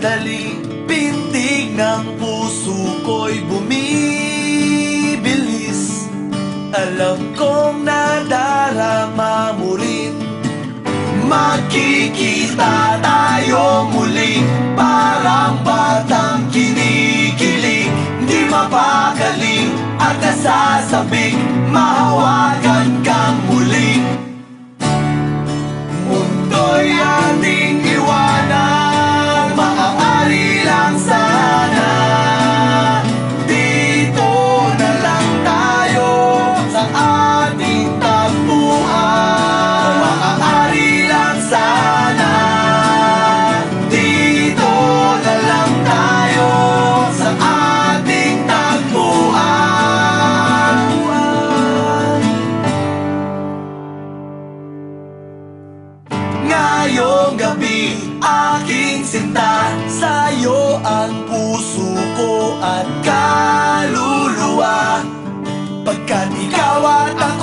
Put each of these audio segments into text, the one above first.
sandali Pintig ng puso ko'y bumibilis. Alam kong nadarama mo rin. Magkikita tayo muli. Parang batang kinikilig. Di mapakaling at nasasabik. Mahawalan aking, aking sinta Sa'yo ang puso ko at kaluluwa. Pagkat ikaw at ako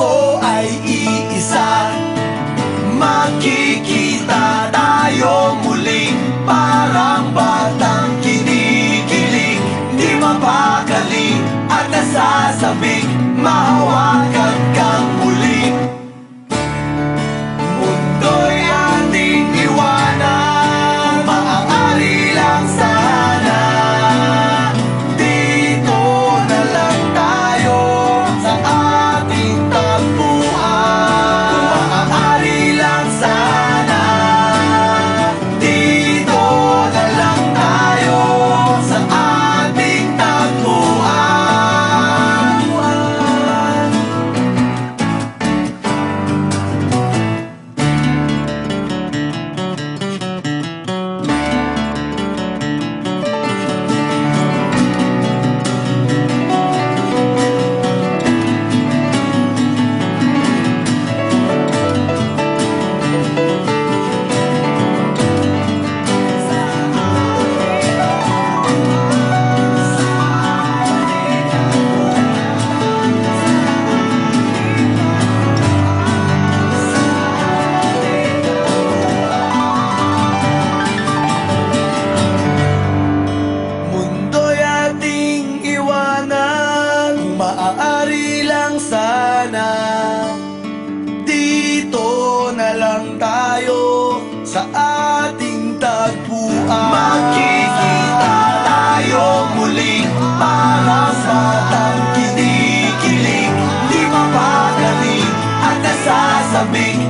me.